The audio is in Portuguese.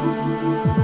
Música